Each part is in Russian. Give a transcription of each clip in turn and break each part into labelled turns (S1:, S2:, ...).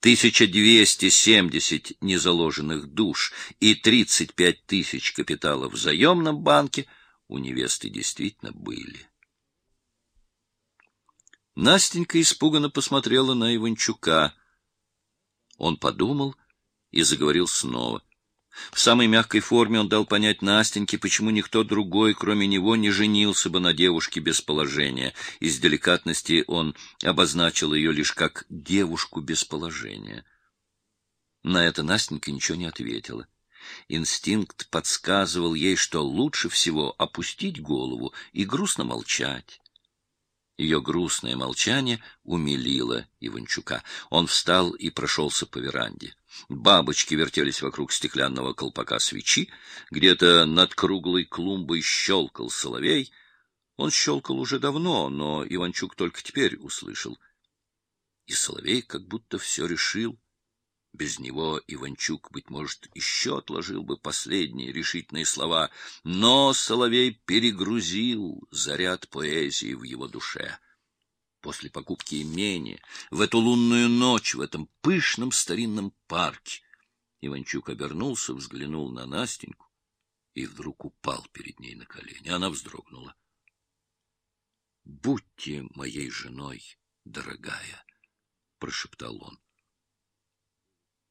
S1: 1270 незаложенных душ и 35 тысяч капитала в заемном банке у невесты действительно были. Настенька испуганно посмотрела на Иванчука. Он подумал и заговорил снова. В самой мягкой форме он дал понять Настеньке, почему никто другой, кроме него, не женился бы на девушке без положения. Из деликатности он обозначил ее лишь как девушку без положения. На это Настенька ничего не ответила. Инстинкт подсказывал ей, что лучше всего опустить голову и грустно молчать. Ее грустное молчание умилило Иванчука. Он встал и прошелся по веранде. Бабочки вертелись вокруг стеклянного колпака свечи, где-то над круглой клумбой щелкал соловей. Он щелкал уже давно, но Иванчук только теперь услышал. И соловей как будто все решил. Без него Иванчук, быть может, еще отложил бы последние решительные слова, но Соловей перегрузил заряд поэзии в его душе. После покупки имения, в эту лунную ночь, в этом пышном старинном парке, Иванчук обернулся, взглянул на Настеньку и вдруг упал перед ней на колени. Она вздрогнула. — Будьте моей женой, дорогая, — прошептал он.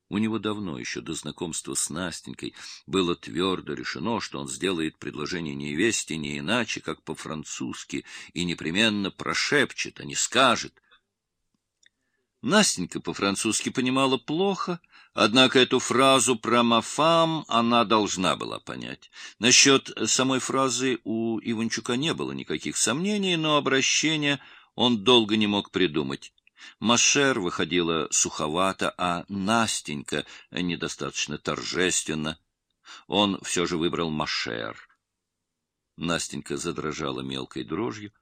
S1: У него давно, еще до знакомства с Настенькой, было твердо решено, что он сделает предложение невесте не иначе, как по-французски, и непременно прошепчет, а не скажет. Настенька по-французски понимала плохо, однако эту фразу про «мафам» она должна была понять. Насчет самой фразы у Иванчука не было никаких сомнений, но обращение он долго не мог придумать. Машер выходила суховато, а Настенька недостаточно торжественно. Он все же выбрал Машер. Настенька задрожала мелкой дрожью.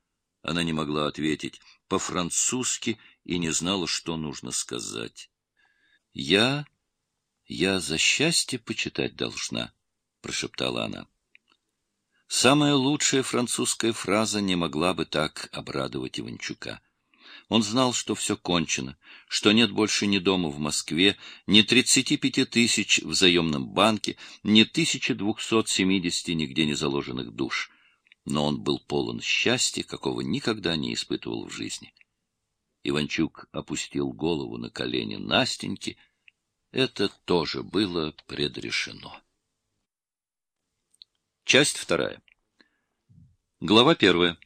S1: Она не могла ответить по-французски и не знала, что нужно сказать. — Я... я за счастье почитать должна, — прошептала она. Самая лучшая французская фраза не могла бы так обрадовать Иванчука. Он знал, что все кончено, что нет больше ни дома в Москве, ни 35 тысяч в заемном банке, ни 1270 нигде не заложенных душ. Но он был полон счастья, какого никогда не испытывал в жизни. Иванчук опустил голову на колени Настеньки. Это тоже было предрешено. Часть вторая. Глава первая.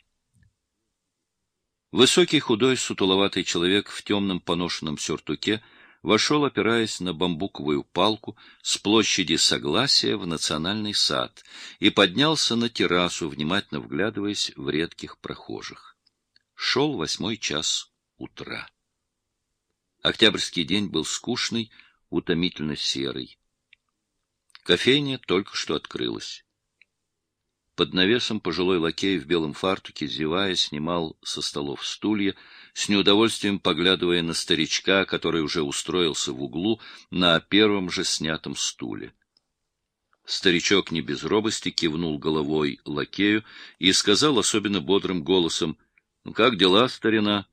S1: Высокий, худой, сутуловатый человек в темном поношенном сюртуке вошел, опираясь на бамбуковую палку, с площади Согласия в национальный сад и поднялся на террасу, внимательно вглядываясь в редких прохожих. Шел восьмой час утра. Октябрьский день был скучный, утомительно серый. Кофейня только что открылась. Под навесом пожилой лакей в белом фартуке, зевая, снимал со столов стулья, с неудовольствием поглядывая на старичка, который уже устроился в углу на первом же снятом стуле. Старичок не без робости кивнул головой лакею и сказал особенно бодрым голосом, «Ну как дела, старина?»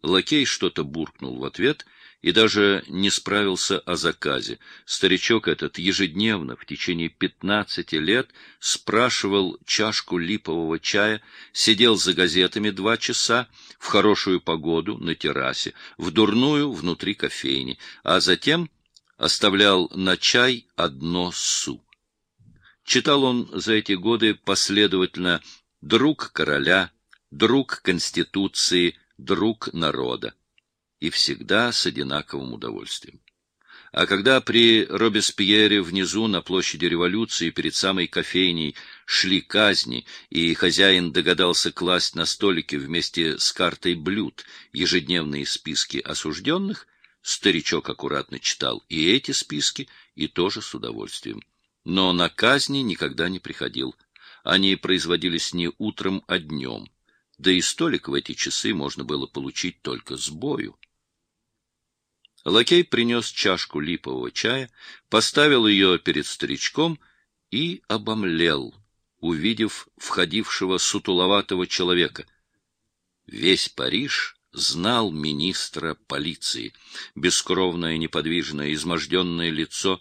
S1: Лакей что-то буркнул в ответ — и даже не справился о заказе. Старичок этот ежедневно в течение пятнадцати лет спрашивал чашку липового чая, сидел за газетами два часа, в хорошую погоду на террасе, в дурную внутри кофейни, а затем оставлял на чай одно су. Читал он за эти годы последовательно «Друг короля», «Друг Конституции», «Друг народа» и всегда с одинаковым удовольствием. А когда при Робеспьере внизу на площади революции перед самой кофейней шли казни, и хозяин догадался класть на столике вместе с картой блюд ежедневные списки осужденных, старичок аккуратно читал и эти списки, и тоже с удовольствием. Но на казни никогда не приходил. Они производились не утром, а днем. Да и столик в эти часы можно было получить только с бою. Лакей принес чашку липового чая, поставил ее перед старичком и обомлел, увидев входившего сутуловатого человека. Весь Париж знал министра полиции. Бескровное, неподвижное, изможденное лицо